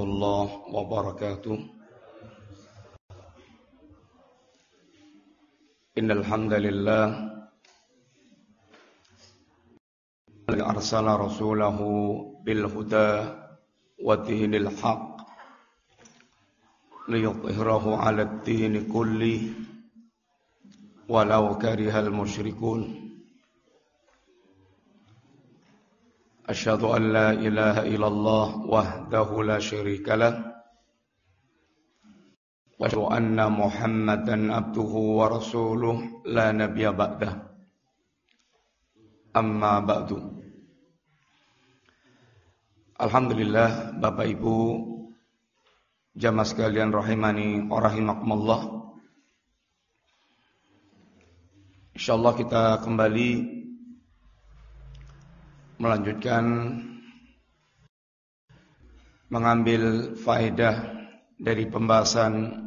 الله وبركاته. إن الحمد لله أرسل رسوله بالهدى ودين الحق ليظهره على الدين كله ولو كره المشركون. أشهد أن لا إله إلا الله وحده لا شريك له وأشهد أن محمدا عبده ورسوله لا نبي بعده أما بعد Alhamdulillah Bapak Ibu jamaah sekalian rahimani wa rahimakumullah. Insyaallah kita kembali melanjutkan mengambil faedah dari pembahasan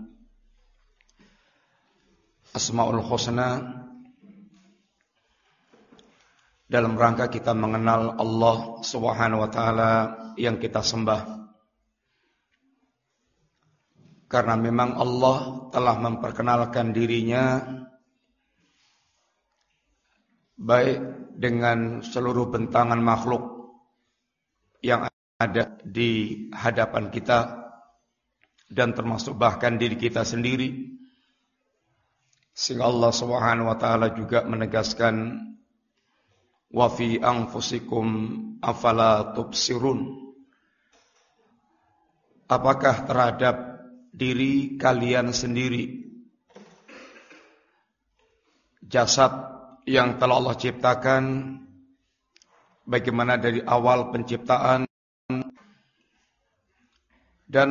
Asmaul Husna dalam rangka kita mengenal Allah Subhanahu wa taala yang kita sembah. Karena memang Allah telah memperkenalkan dirinya baik dengan seluruh bentangan makhluk yang ada di hadapan kita dan termasuk bahkan diri kita sendiri. Sehingga Allah Subhanahu wa taala juga menegaskan wa fi anfusikum afala tubsirun Apakah terhadap diri kalian sendiri. Jasad yang telah Allah ciptakan bagaimana dari awal penciptaan dan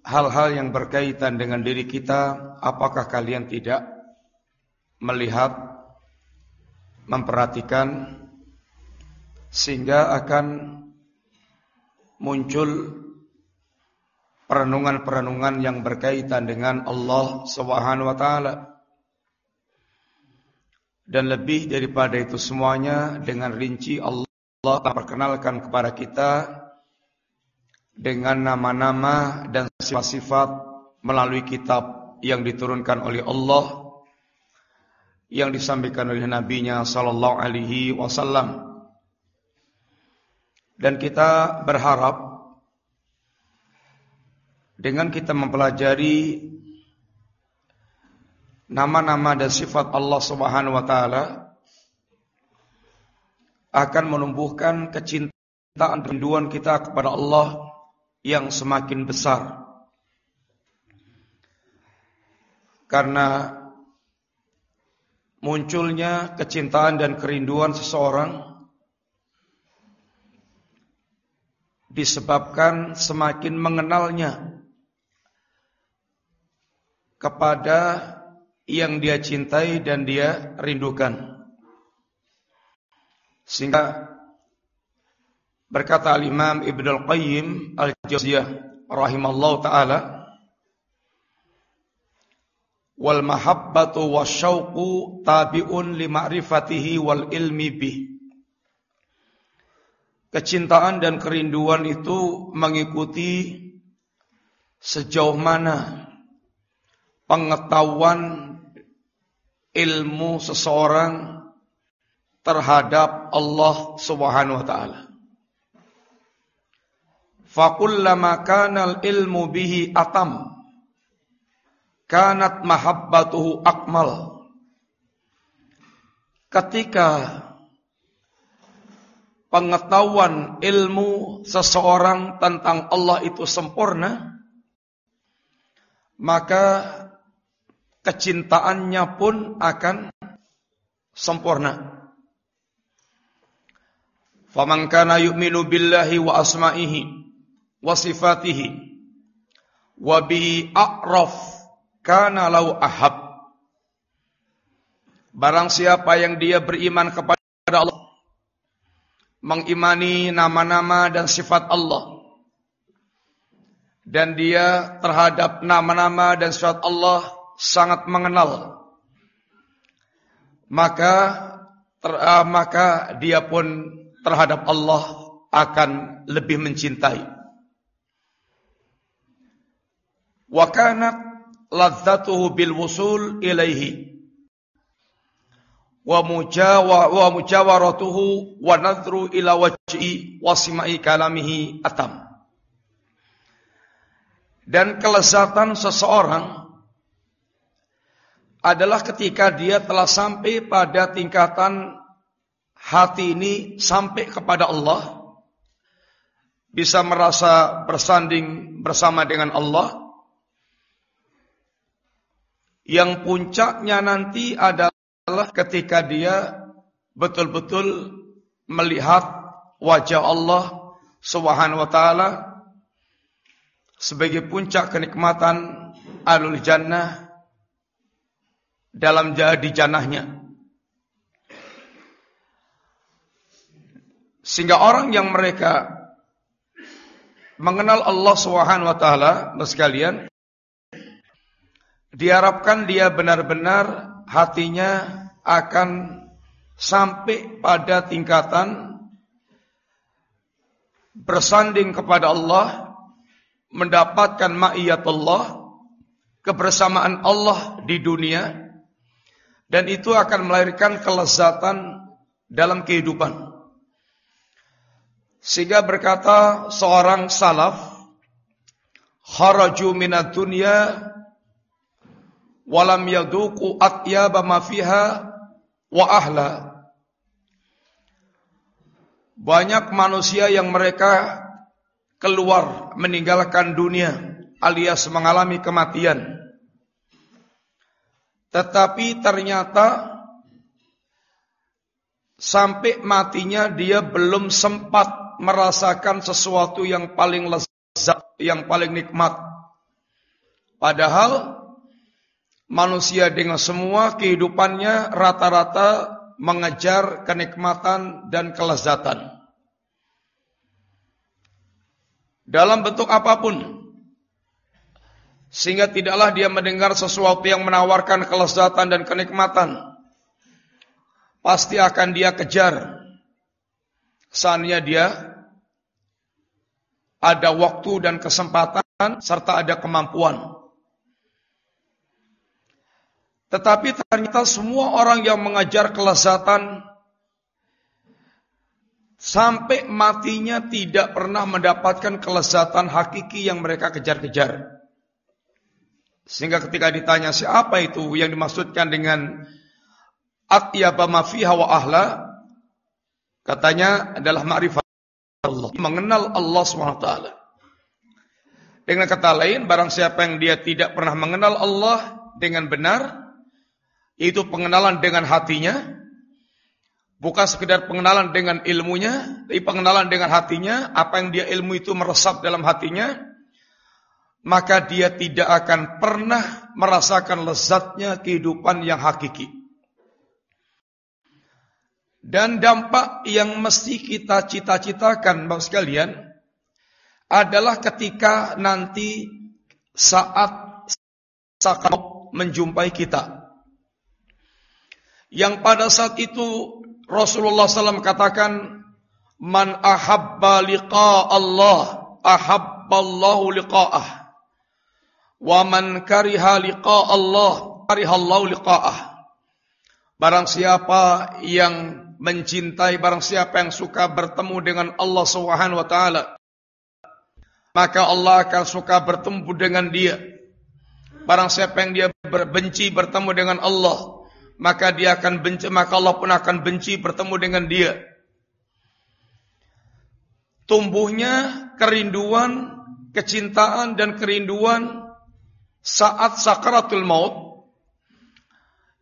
hal-hal yang berkaitan dengan diri kita, apakah kalian tidak melihat, memperhatikan sehingga akan muncul perenungan-perenungan yang berkaitan dengan Allah Subhanahu wa taala. Dan lebih daripada itu semuanya dengan rinci Allah perkenalkan kepada kita dengan nama-nama dan sifat-sifat melalui kitab yang diturunkan oleh Allah yang disampaikan oleh nabinya sallallahu alaihi wasallam. Dan kita berharap dengan kita mempelajari nama-nama dan sifat Allah Subhanahu wa taala akan menumbuhkan kecintaan rinduan kita kepada Allah yang semakin besar. Karena munculnya kecintaan dan kerinduan seseorang disebabkan semakin mengenalnya kepada yang dia cintai dan dia rindukan. Sehingga berkata al-Imam Ibn al-Qayyim al-Jaziyah rahimallahu taala wal mahabbatu wasyauqu tabi'un li ma'rifatihi wal ilmi bih Kecintaan dan kerinduan itu mengikuti sejauh mana pengetahuan ilmu seseorang terhadap Allah Subhanahu wa taala. Fakullama kana ilmu bihi atam kanat mahabbatuhu akmal. Ketika pengetahuan ilmu seseorang tentang Allah itu sempurna, maka kecintaannya pun akan sempurna. Faman kana yu'minu billahi wa asma'ihi wa sifatihi wa bihi a'raf kana lau ahab. Barang siapa yang dia beriman kepada Allah, mengimani nama-nama dan sifat Allah, dan dia terhadap nama-nama dan sifat Allah sangat mengenal. Maka ter, uh, maka dia pun terhadap Allah akan lebih mencintai. Wa kanat ladzatuhu bil wusul ilaihi. Wa mujawa wa mujawaratuhu wa nadhru ila wajhi wa simai kalamihi atam. Dan kelezatan seseorang adalah ketika dia telah sampai pada tingkatan hati ini sampai kepada Allah bisa merasa bersanding bersama dengan Allah yang puncaknya nanti adalah ketika dia betul-betul melihat wajah Allah Subhanahu wa taala sebagai puncak kenikmatan alul jannah dalam jadi janahnya. Sehingga orang yang mereka mengenal Allah Subhanahu wa taala, sekalian, diharapkan dia benar-benar hatinya akan sampai pada tingkatan bersanding kepada Allah, mendapatkan ma'iyatullah, kebersamaan Allah di dunia, dan itu akan melahirkan kelezatan dalam kehidupan. Sehingga berkata seorang salaf, kharaju minat dunya walam yaduku atyaba ma fiha wa ahla. Banyak manusia yang mereka keluar meninggalkan dunia alias mengalami kematian. Tetapi ternyata sampai matinya dia belum sempat merasakan sesuatu yang paling lezat, yang paling nikmat. Padahal manusia dengan semua kehidupannya rata-rata mengejar kenikmatan dan kelezatan. Dalam bentuk apa pun. Sehingga tidaklah dia mendengar sesuatu yang menawarkan kelezatan dan kenikmatan. Pasti akan dia kejar. Seandainya dia ada waktu dan kesempatan serta ada kemampuan. Tetapi ternyata semua orang yang mengajar kelezatan sampai matinya tidak pernah mendapatkan kelezatan hakiki yang mereka kejar-kejar. Sehingga ketika ditanya siapa itu yang dimaksudkan dengan atyaba mafiha wa ahla, katanya adalah ma'rifat Allah, mengenal Allah SWT. Dengan kata lain, barang siapa yang dia tidak pernah mengenal Allah dengan benar, itu pengenalan dengan hatinya, bukan sekedar pengenalan dengan ilmunya, tapi pengenalan dengan hatinya, apa yang dia ilmu itu meresap dalam hatinya, maka dia tidak akan pernah merasakan lezatnya kehidupan yang hakiki. Dan dampak yang mesti kita cita-citakan, Bapak sekalian, adalah ketika nanti saat sakit menjumpai kita yang pada saat itu Rasulullah SAW katakan man ahabba liqa Allah ahabballahu liqa'ah wa man kariha liqa Allah karihallahu liqa'ah barang siapa yang mencintai barang siapa yang suka bertemu dengan Allah Subhanahu maka Allah akan suka bertemu dengan dia barang siapa yang dia benci bertemu dengan Allah maka dia akan benci, maka Allah pun akan benci bertemu dengan dia. Tumbuhnya kerinduan, kecintaan dan kerinduan saat sakaratul maut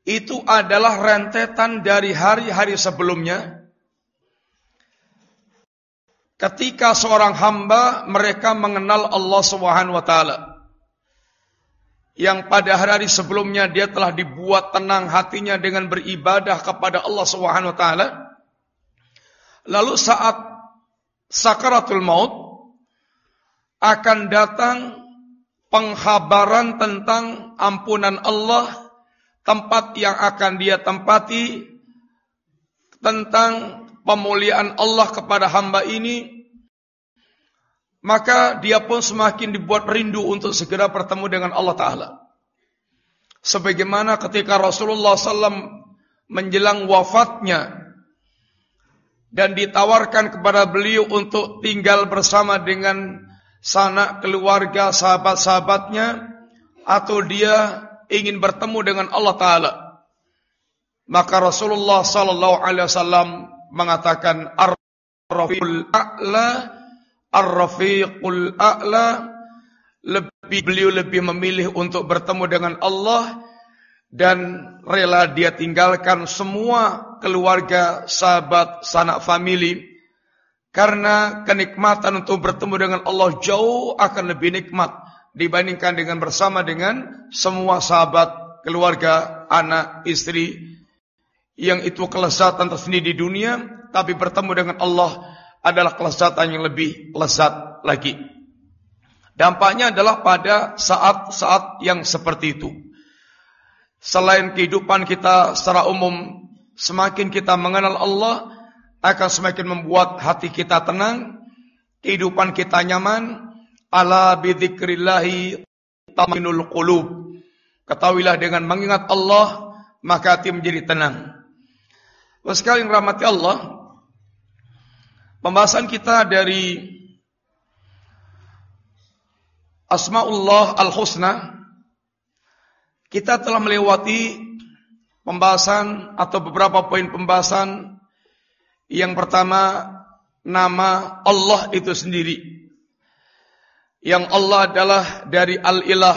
itu adalah rentetan dari hari-hari sebelumnya. Ketika seorang hamba mereka mengenal Allah Subhanahu wa taala yang pada hari-hari sebelumnya dia telah dibuat tenang hatinya dengan beribadah kepada Allah Subhanahu wa taala. Lalu saat sakaratul maut akan datang penghabaran tentang ampunan Allah, tempat yang akan dia tempati tentang pemuliaan Allah kepada hamba ini maka dia pun semakin dibuat rindu untuk segera bertemu dengan Allah Ta'ala. Sebagaimana ketika Rasulullah SAW menjelang wafatnya dan ditawarkan kepada beliau untuk tinggal bersama dengan sanak keluarga sahabat-sahabatnya atau dia ingin bertemu dengan Allah Taala. Maka Rasulullah sallallahu alaihi wasallam mengatakan ar-rafiqul a'la ar-rafiqul a'la. Lebih beliau lebih memilih untuk bertemu dengan Allah dan rela dia tinggalkan semua keluarga, sahabat, sanak famili karena kenikmatan untuk bertemu dengan Allah jauh akan lebih nikmat dibandingkan dengan bersama dengan semua sahabat, keluarga, anak, istri yang itu kelezatan tersendiri di dunia tapi bertemu dengan Allah adalah kelezatan yang lebih lezat lagi. Dampaknya adalah pada saat-saat yang seperti itu. Selain kehidupan kita secara umum, semakin kita mengenal Allah, akan semakin membuat hati kita tenang, kehidupan kita nyaman. Ala bidzikrillahi taminul qulub. Ketahuilah dengan mengingat Allah, maka hati menjadi tenang. Sekali rahmati Allah, pembahasan kita dari Asmaullah Al-Husna kita telah melewati pembahasan atau beberapa poin pembahasan. Yang pertama, nama Allah itu sendiri. Yang Allah adalah dari Al-Ilah.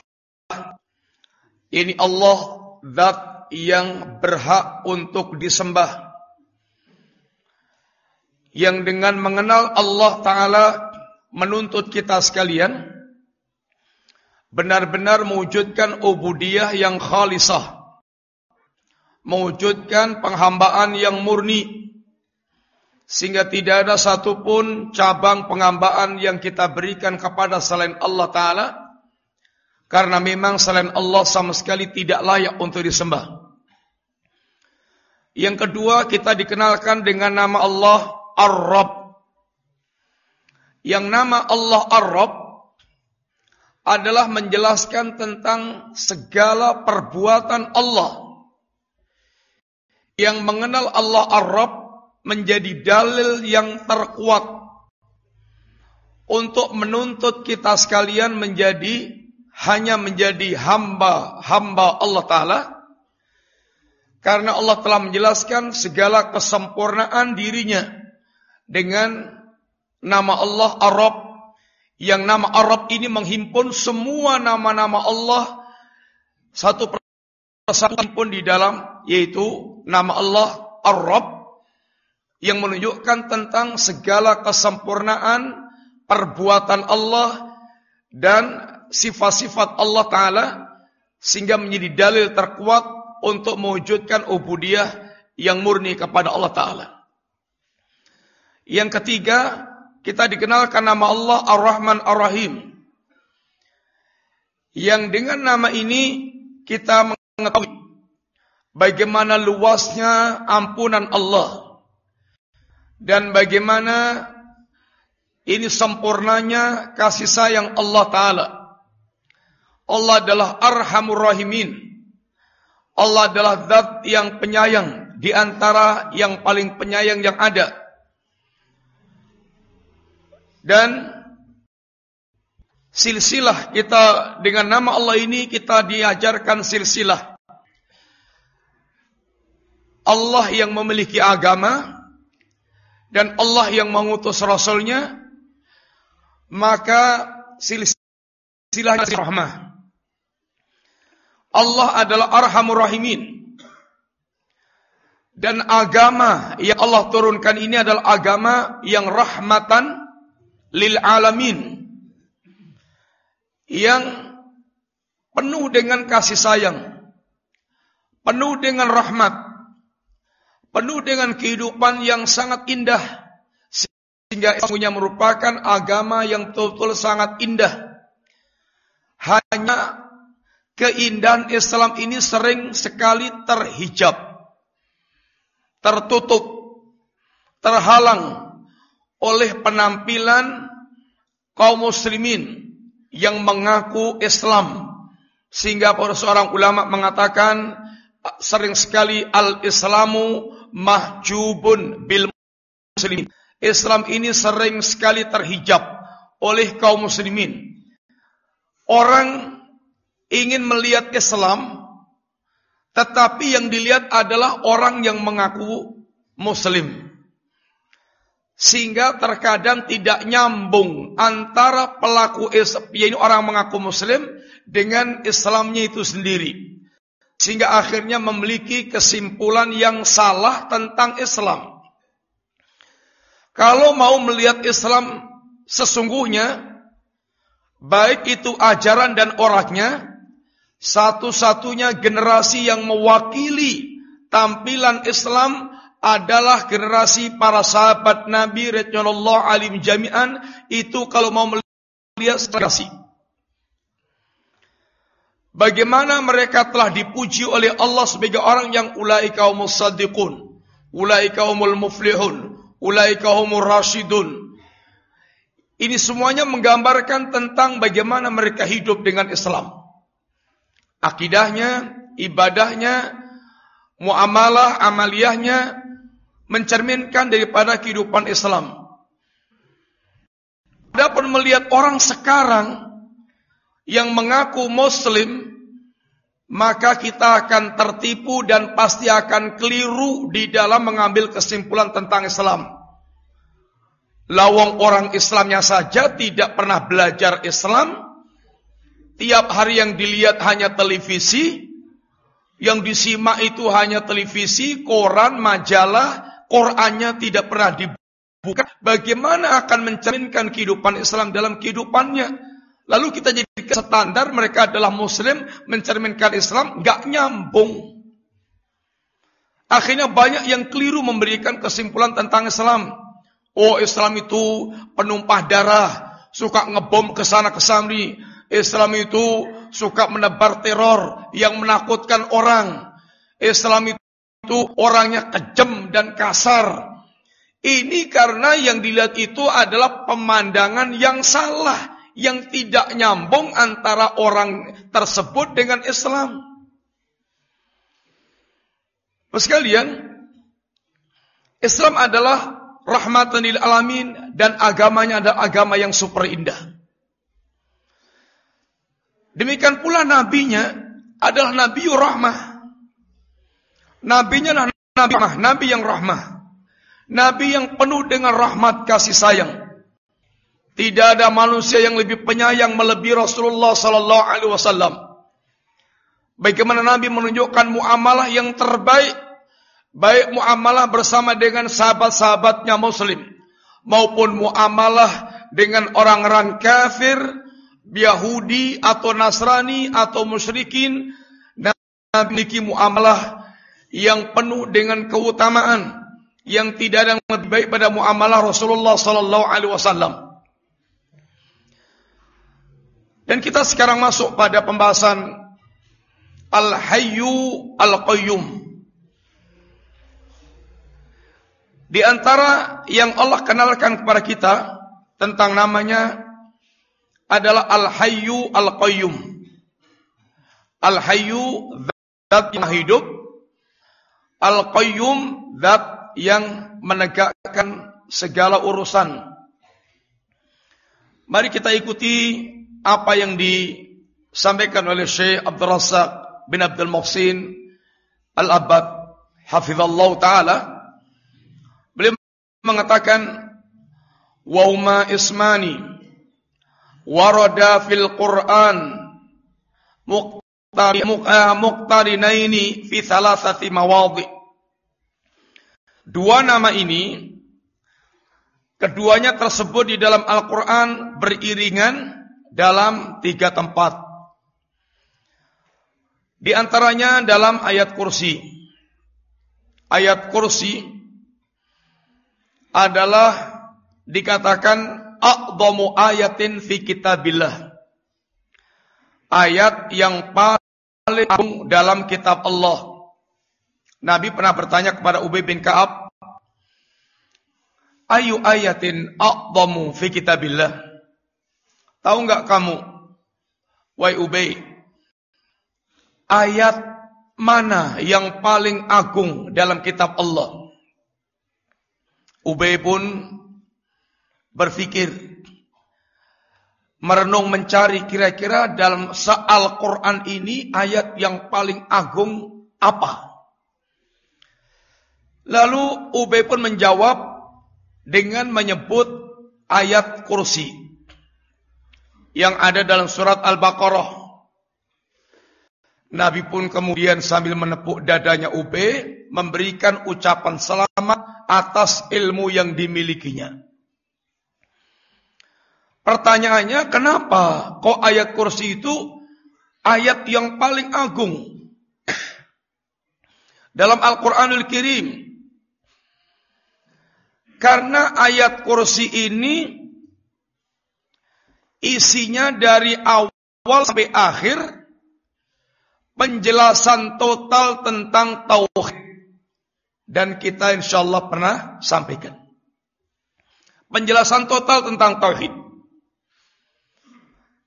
Ini Allah zat yang berhak untuk disembah. Yang dengan mengenal Allah Ta'ala menuntut kita sekalian benar-benar mewujudkan ubudiyah yang khalisah. Mewujudkan penghambaan yang murni. Sehingga tidak ada satupun cabang penghambaan yang kita berikan kepada selain Allah Ta'ala. Karena memang selain Allah sama sekali tidak layak untuk disembah. Yang kedua kita dikenalkan dengan nama Allah Ar-Rab. Yang nama Allah Ar-Rab adalah menjelaskan tentang segala perbuatan Allah. Yang mengenal Allah Ar-Rab menjadi dalil yang terkuat untuk menuntut kita sekalian menjadi hanya menjadi hamba-hamba Allah Ta'ala. Karena Allah telah menjelaskan segala kesempurnaan dirinya dengan nama Allah Ar-Rab yang nama Arab ini menghimpun semua nama-nama Allah. Satu persatu pun di dalam yaitu nama Allah Arab yang menunjukkan tentang segala kesempurnaan perbuatan Allah dan sifat-sifat Allah Ta'ala sehingga menjadi dalil terkuat untuk mewujudkan ubudiyah yang murni kepada Allah Ta'ala. Yang ketiga, kita dikenalkan nama Allah Ar-Rahman Ar-Rahim. Yang dengan nama ini kita mengetahui bagaimana luasnya ampunan Allah dan bagaimana ini sempurnanya kasih sayang Allah Ta'ala. Allah adalah Arhamur Rahimin. Allah adalah zat yang penyayang di antara yang paling penyayang yang ada. Dan silsilah kita dengan nama Allah ini kita diajarkan silsilah. Allah yang memiliki agama dan Allah yang mengutus Rasulnya maka silsilah rahmah. Allah adalah arhamur rahimin. Dan agama yang Allah turunkan ini adalah agama yang rahmatan lil alamin yang penuh dengan kasih sayang, penuh dengan rahmat, penuh dengan kehidupan yang sangat indah sehingga semuanya merupakan agama yang betul-betul sangat indah. Hanya keindahan Islam ini sering sekali terhijab, tertutup, terhalang oleh penampilan kaum muslimin yang mengaku Islam sehingga para seorang ulama mengatakan sering sekali al-islamu mahjubun bil muslimin. Islam ini sering sekali terhijab oleh kaum muslimin. Orang ingin melihat Islam tetapi yang dilihat adalah orang yang mengaku muslim. Sehingga terkadang tidak nyambung antara pelaku Islam, ini orang mengaku muslim dengan Islamnya itu sendiri. Sehingga akhirnya memiliki kesimpulan yang salah tentang Islam. Kalau mau melihat Islam sesungguhnya, baik itu ajaran dan orangnya, satu-satunya generasi yang mewakili tampilan Islam adalah generasi para sahabat Nabi radhiyallahu alim jami'an itu kalau mau melihat generasi. Bagaimana mereka telah dipuji oleh Allah sebagai orang yang ulaika humus sadiqun, ulaika humul muflihun, ulaika humur rasyidun. Ini semuanya menggambarkan tentang bagaimana mereka hidup dengan Islam. Akidahnya, ibadahnya, muamalah, amaliyahnya, mencerminkan daripada kehidupan Islam. Adapun melihat orang sekarang yang mengaku muslim, maka kita akan tertipu dan pasti akan keliru di dalam mengambil kesimpulan tentang Islam. Lawang orang Islamnya saja tidak pernah belajar Islam, tiap hari yang dilihat hanya televisi, yang disimak itu hanya televisi, koran, majalah, Qurannya tidak pernah dibuka, bagaimana akan mencerminkan kehidupan Islam dalam kehidupannya? Lalu kita jadi standar mereka adalah Muslim mencerminkan Islam, nggak nyambung. Akhirnya banyak yang keliru memberikan kesimpulan tentang Islam. Oh Islam itu penumpah darah, suka ngebom ke sana ke sini. Islam itu suka menebar teror yang menakutkan orang. Islam itu orangnya kejam dan kasar. Ini karena yang dilihat itu adalah pemandangan yang salah, yang tidak nyambung antara orang tersebut dengan Islam. Sekalian, Islam adalah rahmatan lil alamin dan agamanya adalah agama yang super indah. Demikian pula nabinya adalah nabi rahmah. Nabinya adalah nabi rahmah, nabi yang rahmah. Nabi yang penuh dengan rahmat kasih sayang. Tidak ada manusia yang lebih penyayang melebihi Rasulullah sallallahu alaihi wasallam. Bagaimana Nabi menunjukkan muamalah yang terbaik, baik muamalah bersama dengan sahabat-sahabatnya muslim maupun muamalah dengan orang-orang kafir, Yahudi atau Nasrani atau musyrikin Nabi memiliki muamalah yang penuh dengan keutamaan yang tidak ada yang lebih baik pada muamalah Rasulullah sallallahu alaihi wasallam. Dan kita sekarang masuk pada pembahasan Al-Hayyu Al-Qayyum. Di antara yang Allah kenalkan kepada kita tentang namanya adalah Al-Hayyu Al-Qayyum. Al-Hayyu zat yang hidup Al-Qayyum zat yang menegakkan segala urusan. Mari kita ikuti apa yang disampaikan oleh Syekh Abdul Razak bin Abdul Muhsin Al-Abbad hafizallah taala. Beliau mengatakan wa ismani warada fil Quran muqtarinaini fi thalathati mawadhi. Dua nama ini keduanya tersebut di dalam Al-Qur'an beriringan dalam tiga tempat. Di antaranya dalam ayat kursi. Ayat kursi adalah dikatakan aqdamu ayatin fi kitabillah. Ayat yang paling dalam kitab Allah. Nabi pernah bertanya kepada Ubay bin Ka'ab, Ayu ayatin a'zamu fi kitabillah? Tahu nggak kamu, wahai Ubay, ayat mana yang paling agung dalam kitab Allah? Ubay pun berpikir, merenung mencari kira-kira dalam Al-Quran ini ayat yang paling agung apa? Lalu Ubay pun menjawab dengan menyebut ayat kursi yang ada dalam surat Al-Baqarah. Nabi pun kemudian sambil menepuk dadanya Ube memberikan ucapan selamat atas ilmu yang dimilikinya. Pertanyaannya, kenapa kok ayat kursi itu ayat yang paling agung dalam Al-Quranul Kirim? Karena ayat kursi ini isinya dari awal sampai akhir penjelasan total tentang tauhid. Dan kita insya Allah pernah sampaikan. Penjelasan total tentang tauhid.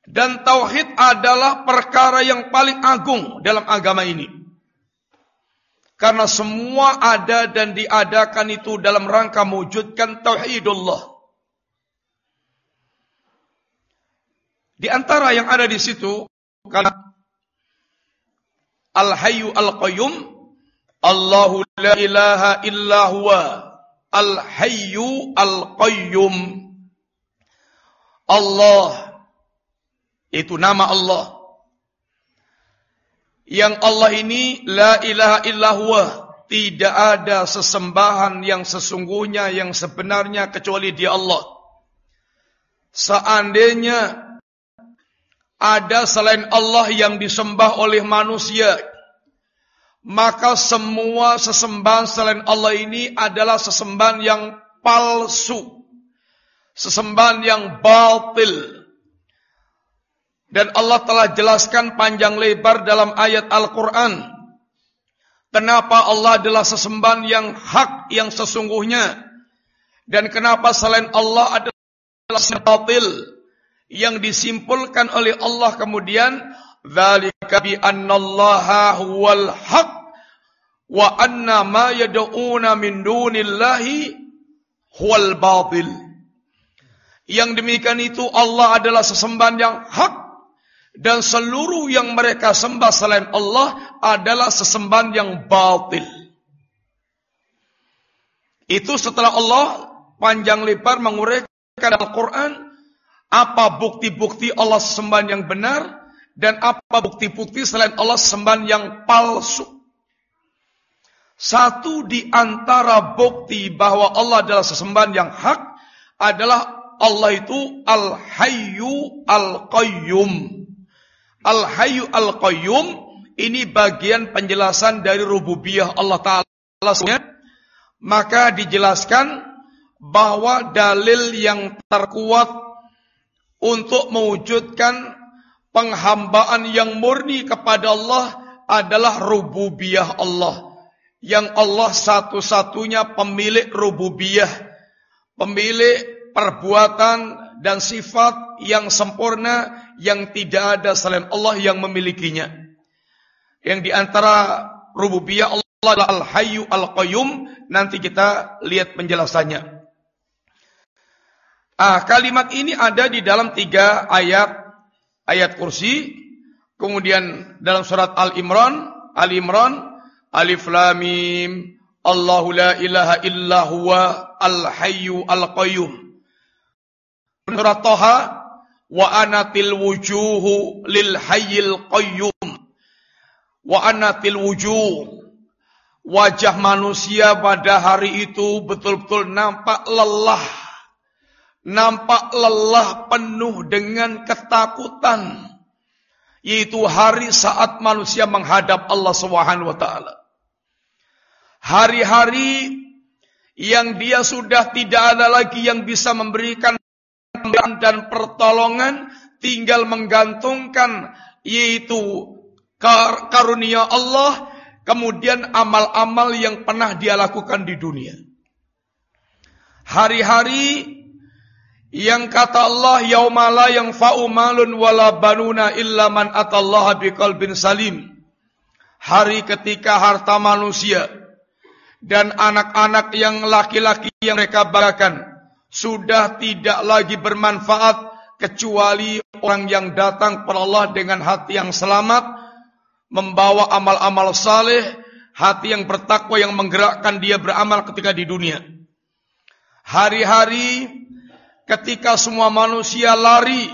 Dan tauhid adalah perkara yang paling agung dalam agama ini. Karena semua ada dan diadakan itu dalam rangka mewujudkan tauhidullah Di antara yang ada di situ karena Al-Hayyu Al-Qayyum Allahu la ilaha illa huwa Al-Hayyu Al-Qayyum. Allah itu nama Allah. Yang Allah ini la ilaha illa huwa tidak ada sesembahan yang sesungguhnya yang sebenarnya kecuali dia Allah. Seandainya ada selain Allah yang disembah oleh manusia, maka semua sesembahan selain Allah ini adalah sesembahan yang palsu, sesembahan yang batil. Dan Allah telah jelaskan panjang lebar dalam ayat Al-Quran. Kenapa Allah adalah sesembahan yang hak, yang sesungguhnya. Dan kenapa selain Allah adalah batil yang disimpulkan oleh Allah kemudian dzalika bi annallaha huwal haq wa anna ma yad'una min dunillahi huwal batil yang demikian itu Allah adalah sesembahan yang hak dan seluruh yang mereka sembah selain Allah adalah sesembahan yang batil. Itu setelah Allah panjang lebar menguraikan Al-Quran apa bukti-bukti Allah sembahan yang benar dan apa bukti-bukti selain Allah sembahan yang palsu. Satu di antara bukti bahwa Allah adalah sesembahan yang hak adalah Allah itu Al-Hayyu Al-Qayyum. Al-Hayyu Al-Qayyum ini bagian penjelasan dari rububiyah Allah Ta'ala. Maka dijelaskan bahwa dalil yang terkuat untuk mewujudkan penghambaan yang murni kepada Allah adalah rububiyah Allah. Yang Allah satu-satunya pemilik rububiyah, pemilik perbuatan dan sifat yang sempurna yang tidak ada selain Allah yang memilikinya. Yang di antara rububiyah Allah adalah Al-Hayyu Al-Qayyum. Nanti kita lihat penjelasannya. Ah, kalimat ini ada di dalam tiga ayat ayat kursi. Kemudian dalam surat Al Imran, Al Imran, Alif Lam Mim, Allahu la ilaha illa huwa al hayyu al qayyum. Surat Toha, wa anatil wujuhu lil hayyil qayyum. Wa anatil wujuh wajah manusia pada hari itu betul-betul nampak lelah nampak lelah penuh dengan ketakutan yaitu hari saat manusia menghadap Allah Subhanahu wa taala. Hari-hari yang dia sudah tidak ada lagi yang bisa memberikan dan pertolongan tinggal menggantungkan yaitu karunia Allah kemudian amal-amal yang pernah dia lakukan di dunia. Hari-hari Yang kata Allah yaumala yang fa'u malun wala banuna illa man atallaha biqalbin salim. Hari ketika harta manusia dan anak-anak yang laki-laki yang mereka banggakan sudah tidak lagi bermanfaat kecuali orang yang datang kepada Allah dengan hati yang selamat, membawa amal-amal saleh, hati yang bertakwa yang menggerakkan dia beramal ketika di dunia. Hari-hari ketika semua manusia lari,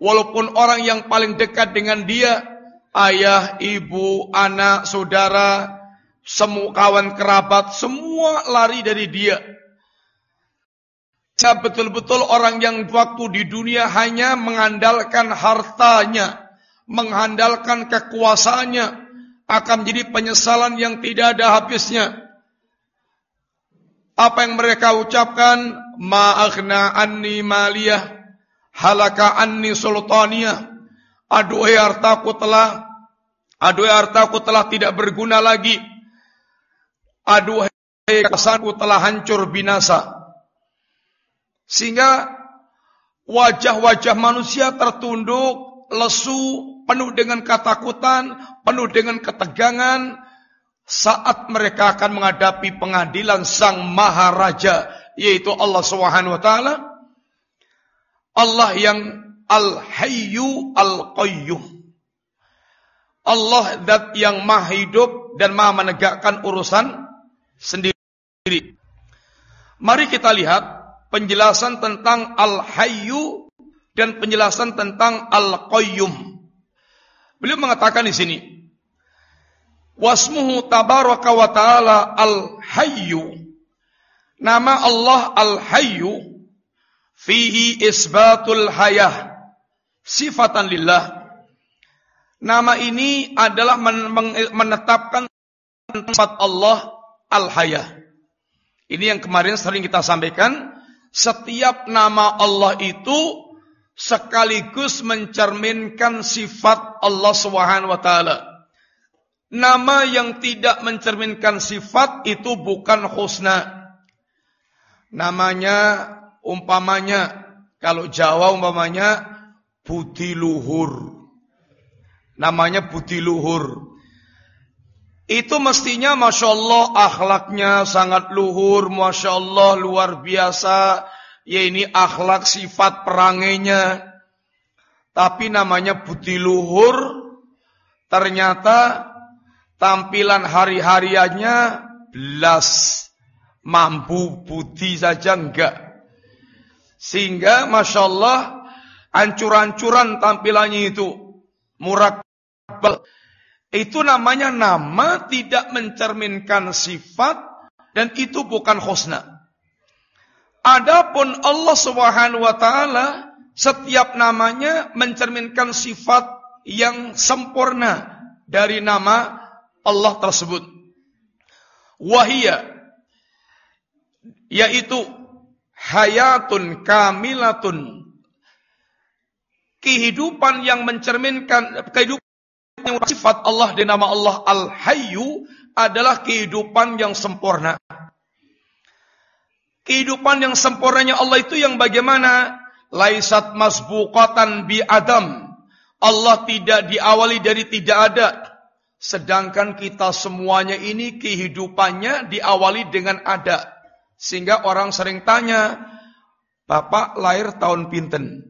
walaupun orang yang paling dekat dengan dia, ayah, ibu, anak, saudara, semua kawan kerabat, semua lari dari dia. Saya betul-betul orang yang waktu di dunia hanya mengandalkan hartanya, mengandalkan kekuasaannya, akan menjadi penyesalan yang tidak ada habisnya. Apa yang mereka ucapkan, ma'aghna anni maliyah, halaka anni sultaniyah. Aduhai hartaku telah, aduhai hartaku telah tidak berguna lagi. Aduhai kekuasaanku telah hancur binasa. Sehingga wajah-wajah manusia tertunduk, lesu, penuh dengan ketakutan, penuh dengan ketegangan, saat mereka akan menghadapi pengadilan Sang Maharaja yaitu Allah Subhanahu wa taala Allah yang Al-Hayyu Al-Qayyum. Allah zat yang maha hidup dan maha menegakkan urusan sendiri. Mari kita lihat penjelasan tentang Al-Hayyu dan penjelasan tentang Al-Qayyum. Beliau mengatakan di sini Wasmuhu tabaraka wa ta'ala al-hayyu. Nama Allah al-hayyu fihi isbatul hayah sifatan lillah. Nama ini adalah menetapkan sifat Allah al-hayah. Ini yang kemarin sering kita sampaikan. Setiap nama Allah itu sekaligus mencerminkan sifat Allah Subhanahu wa taala. Nama yang tidak mencerminkan sifat itu bukan husna. Namanya umpamanya kalau Jawa umpamanya budi luhur. Namanya budi luhur. Itu mestinya Masya Allah akhlaknya sangat luhur. Masya Allah luar biasa. Ya ini akhlak sifat perangainya. Tapi namanya budi luhur. Ternyata tampilan hari-hariannya belas mampu budi saja enggak. Sehingga Masya Allah ancur-ancuran tampilannya itu murakbal. Itu namanya nama tidak mencerminkan sifat dan itu bukan husna. Adapun Allah Subhanahu wa taala setiap namanya mencerminkan sifat yang sempurna dari nama Allah tersebut. Wahia yaitu hayatun kamilatun kehidupan yang mencerminkan kehidupan yang sifat Allah di nama Allah Al-Hayyu adalah kehidupan yang sempurna. Kehidupan yang sempurnanya Allah itu yang bagaimana? Laisat masbuqatan bi adam. Allah tidak diawali dari tidak ada. Sedangkan kita semuanya ini kehidupannya diawali dengan ada. Sehingga orang sering tanya, Bapak lahir tahun pinten?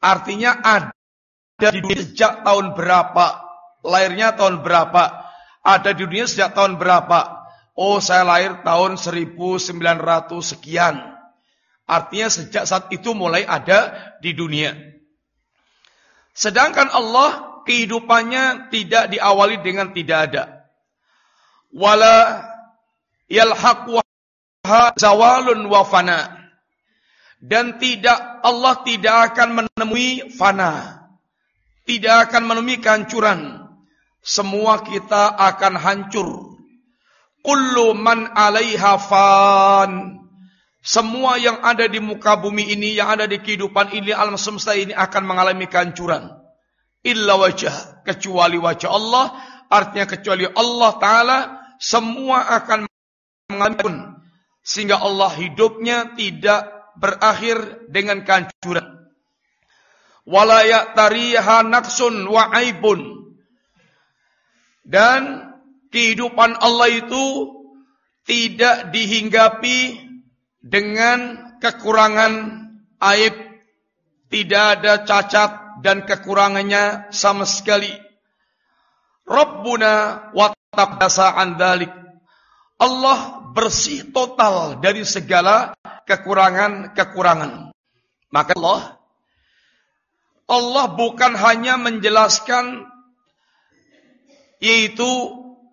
Artinya ada di dunia sejak tahun berapa? Lahirnya tahun berapa? Ada di dunia sejak tahun berapa? Oh saya lahir tahun 1900 sekian. Artinya sejak saat itu mulai ada di dunia. Sedangkan Allah kehidupannya tidak diawali dengan tidak ada. Wala zawalun wa. Dan tidak Allah tidak akan menemui fana. Tidak akan menemui kehancuran. Semua kita akan hancur. Kullu man 'alaiha fan. Semua yang ada di muka bumi ini, yang ada di kehidupan ini, alam semesta ini akan mengalami kehancuran illa wajah. Kecuali wajah Allah. Artinya kecuali Allah taala semua akan mengalami sehingga Allah hidupnya tidak berakhir dengan kehancuran. Walayak tariha naksun wa aibun. Dan kehidupan Allah itu tidak dihinggapi dengan kekurangan aib, tidak ada cacat dan kekurangannya sama sekali. Rabbuna wa taqdasa an dhalik. Allah bersih total dari segala kekurangan-kekurangan. Maka Allah Allah bukan hanya menjelaskan yaitu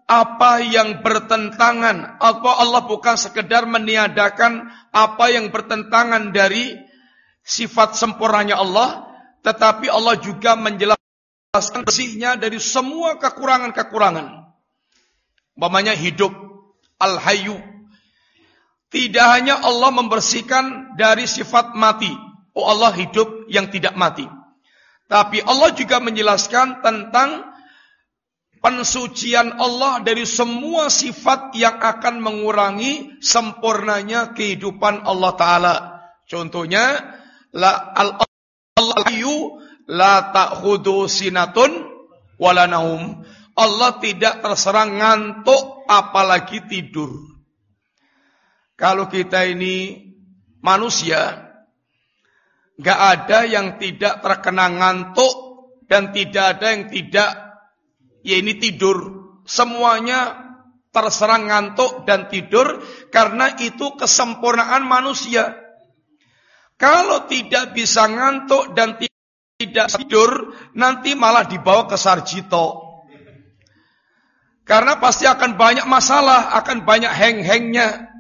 apa yang bertentangan atau Allah bukan sekedar meniadakan apa yang bertentangan dari sifat sempurnanya Allah tetapi Allah juga menjelaskan bersihnya dari semua kekurangan-kekurangan. Umpamanya hidup al-hayyu. Tidak hanya Allah membersihkan dari sifat mati. Oh Allah hidup yang tidak mati. Tapi Allah juga menjelaskan tentang pensucian Allah dari semua sifat yang akan mengurangi sempurnanya kehidupan Allah Ta'ala. Contohnya, la al Allahu la ta'khudu sinatun wala naum. Allah tidak terserang ngantuk apalagi tidur. Kalau kita ini manusia, gak ada yang tidak terkena ngantuk dan tidak ada yang tidak ya ini tidur. Semuanya terserang ngantuk dan tidur karena itu kesempurnaan manusia. Kalau tidak bisa ngantuk dan tidak tidur, nanti malah dibawa ke Sarjito. Karena pasti akan banyak masalah, akan banyak heng-hengnya.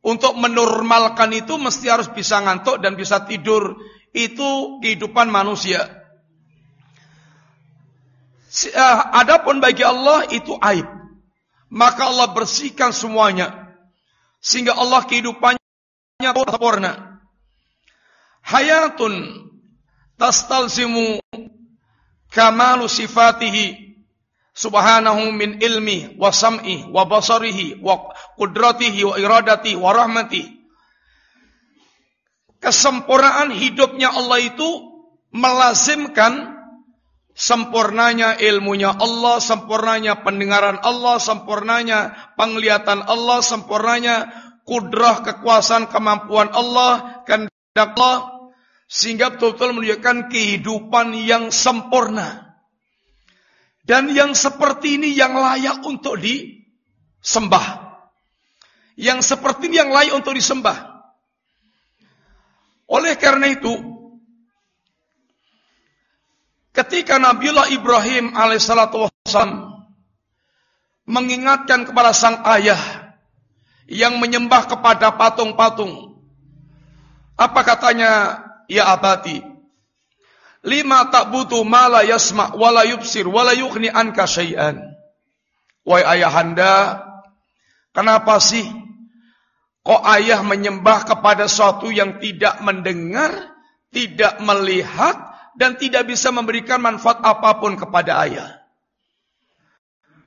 Untuk menormalkan itu mesti harus bisa ngantuk dan bisa tidur. Itu kehidupan manusia. Eh, adapun bagi Allah itu aib. Maka Allah bersihkan semuanya. Sehingga Allah kehidupannya sempurna. Hayatun tastalzimu kamalu sifatihi subhanahu min ilmi wa sam'i wa basarihi wa qudratihi wa iradati wa rahmati. Kesempurnaan hidupnya Allah itu melazimkan sempurnanya ilmunya Allah, sempurnanya pendengaran Allah, sempurnanya penglihatan Allah, sempurnanya kudrah kekuasaan kemampuan Allah, kehendak Allah, sehingga betul-betul menunjukkan kehidupan yang sempurna. Dan yang seperti ini yang layak untuk disembah. Yang seperti ini yang layak untuk disembah. Oleh karena itu, Ketika Nabiullah Ibrahim alaihissalatu wassalam mengingatkan kepada sang ayah yang menyembah kepada patung-patung. Apa katanya? Ya abati. Lima tak butuh mala yasma wala yubsir wala yukhni anka syai'an. Wahai ayahanda, kenapa sih kok ayah menyembah kepada sesuatu yang tidak mendengar, tidak melihat, dan tidak bisa memberikan manfaat apa pun kepada ayah.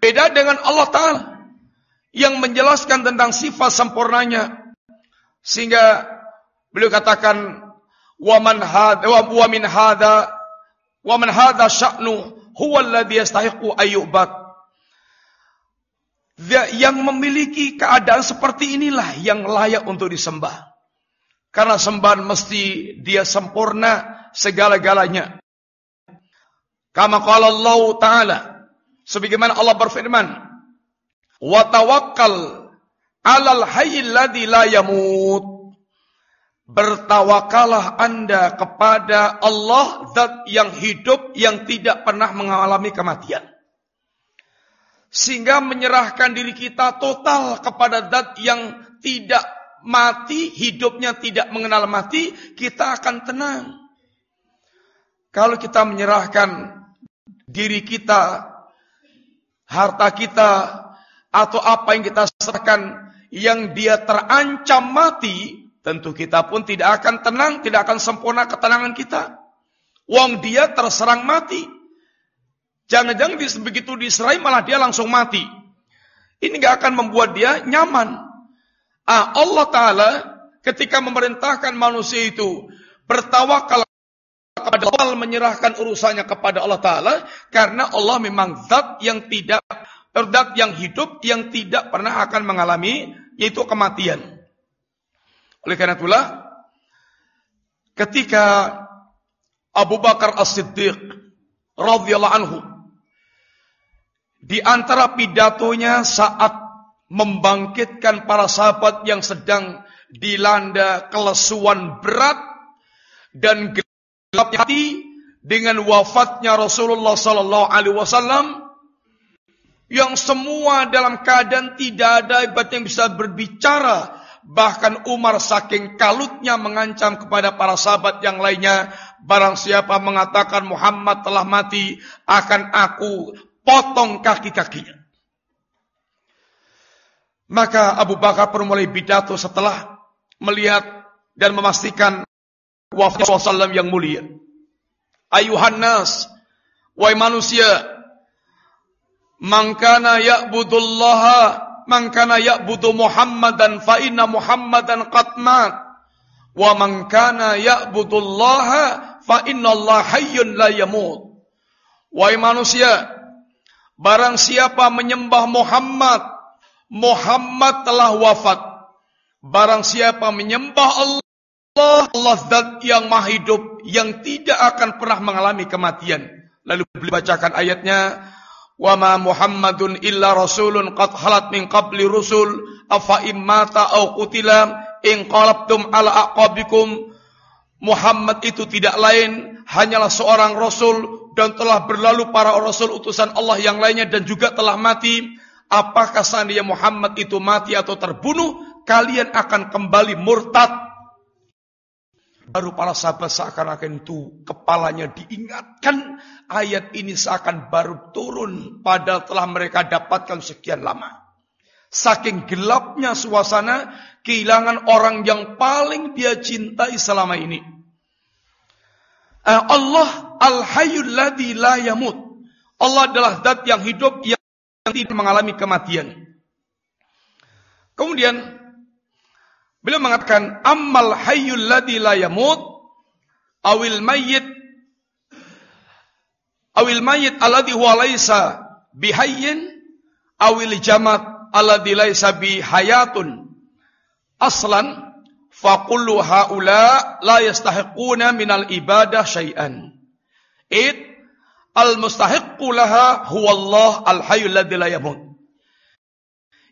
Beda dengan Allah Ta'ala yang menjelaskan tentang sifat sempurnanya. Sehingga Beliau katakan waman hadha wa min hadha wa man hadha sya'nu huwa alladhi yastahiqu ayyubat. Yang memiliki keadaan seperti inilah yang layak untuk disembah. Karena sembahan mesti dia sempurna segala-galanya. Kama qala Allah Ta'ala. Sebagaimana Allah berfirman. Wa tawakkal alal hayyil la yamut. Bertawakalah Anda kepada Allah zat yang hidup yang tidak pernah mengalami kematian. Sehingga menyerahkan diri kita total kepada zat yang tidak mati, hidupnya tidak mengenal mati, kita akan tenang. Kalau kita menyerahkan diri kita, harta kita, atau apa yang kita serahkan yang dia terancam mati, tentu kita pun tidak akan tenang, tidak akan sempurna ketenangan kita. Wong dia terserang mati. Jangan-jangan begitu diserai malah dia langsung mati. Ini gak akan membuat dia nyaman. Ah, Allah Ta'ala ketika memerintahkan manusia itu bertawakal kepada Allah menyerahkan urusannya kepada Allah Ta'ala karena Allah memang zat yang tidak zat yang hidup yang tidak pernah akan mengalami yaitu kematian oleh karena itulah ketika Abu Bakar As-Siddiq radhiyallahu anhu di antara pidatonya saat membangkitkan para sahabat yang sedang dilanda kelesuan berat dan gelap hati dengan wafatnya Rasulullah sallallahu alaihi wasallam yang semua dalam keadaan tidak ada ibadah yang bisa berbicara bahkan Umar saking kalutnya mengancam kepada para sahabat yang lainnya barang siapa mengatakan Muhammad telah mati akan aku potong kaki-kakinya maka Abu Bakar pun mulai pidato setelah melihat dan memastikan wafat Rasulullah yang mulia. Ayuhan nas, wahai manusia, mangkana ya'budullaha, mangkana ya'budu Muhammadan fa inna Muhammadan qad mat. Wa man kana ya'budullaha fa inna Allah hayyun la yamut. Wahai manusia, barang siapa menyembah Muhammad, Muhammad telah wafat. Barang siapa menyembah Allah, Allah zat yang maha hidup, yang tidak akan pernah mengalami kematian. Lalu beliau bacakan ayatnya, Wa ma Muhammadun illa rasulun qad halat min qabli rusul. Afa immata au qutila in qalabtum ala aqabikum. Muhammad itu tidak lain hanyalah seorang rasul dan telah berlalu para rasul utusan Allah yang lainnya dan juga telah mati. Apakah seandainya Muhammad itu mati atau terbunuh, kalian akan kembali murtad. Baru para sahabat seakan-akan itu kepalanya diingatkan ayat ini seakan baru turun padahal telah mereka dapatkan sekian lama. Saking gelapnya suasana, kehilangan orang yang paling dia cintai selama ini. Eh, Allah Al-Hayyul La Yamut. Allah adalah zat yang hidup yang tidak mengalami kematian. Kemudian beliau mengatakan ammal hayyul ladzi la yamut awil mayyit awil mayyit alladhi huwa laisa bihayyin awil jamat alladhi laisa bihayatun aslan faqullu haula la yastahiquna minal ibadah syai'an. It Al-mustahiqqu laha huwallah al-hayyul ladzi la yamut.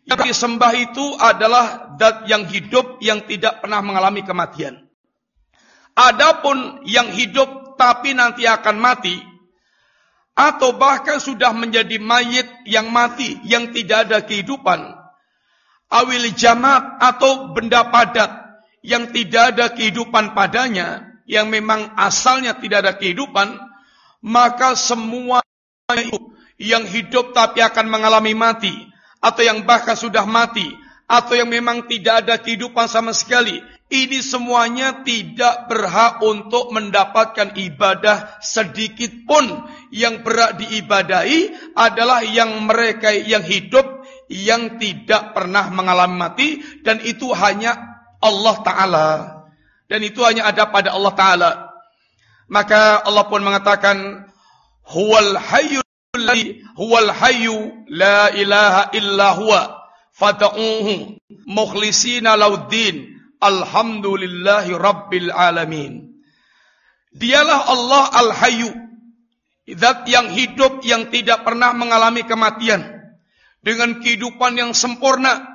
Yang disembah itu adalah zat yang hidup yang tidak pernah mengalami kematian. Adapun yang hidup tapi nanti akan mati atau bahkan sudah menjadi mayit yang mati yang tidak ada kehidupan awil jamat atau benda padat yang tidak ada kehidupan padanya yang memang asalnya tidak ada kehidupan maka semua yang hidup tapi akan mengalami mati atau yang bahkan sudah mati atau yang memang tidak ada kehidupan sama sekali ini semuanya tidak berhak untuk mendapatkan ibadah sedikit pun. Yang berhak diibadahi adalah yang mereka yang hidup yang tidak pernah mengalami mati dan itu hanya Allah taala. Dan itu hanya ada pada Allah taala. Maka Allah pun mengatakan huwal hayyul huwal hayyu la ilaha illa huwa fad'uhu mukhlisina lauddin alhamdulillahi rabbil alamin Dialah Allah al-hayyu zat yang hidup yang tidak pernah mengalami kematian dengan kehidupan yang sempurna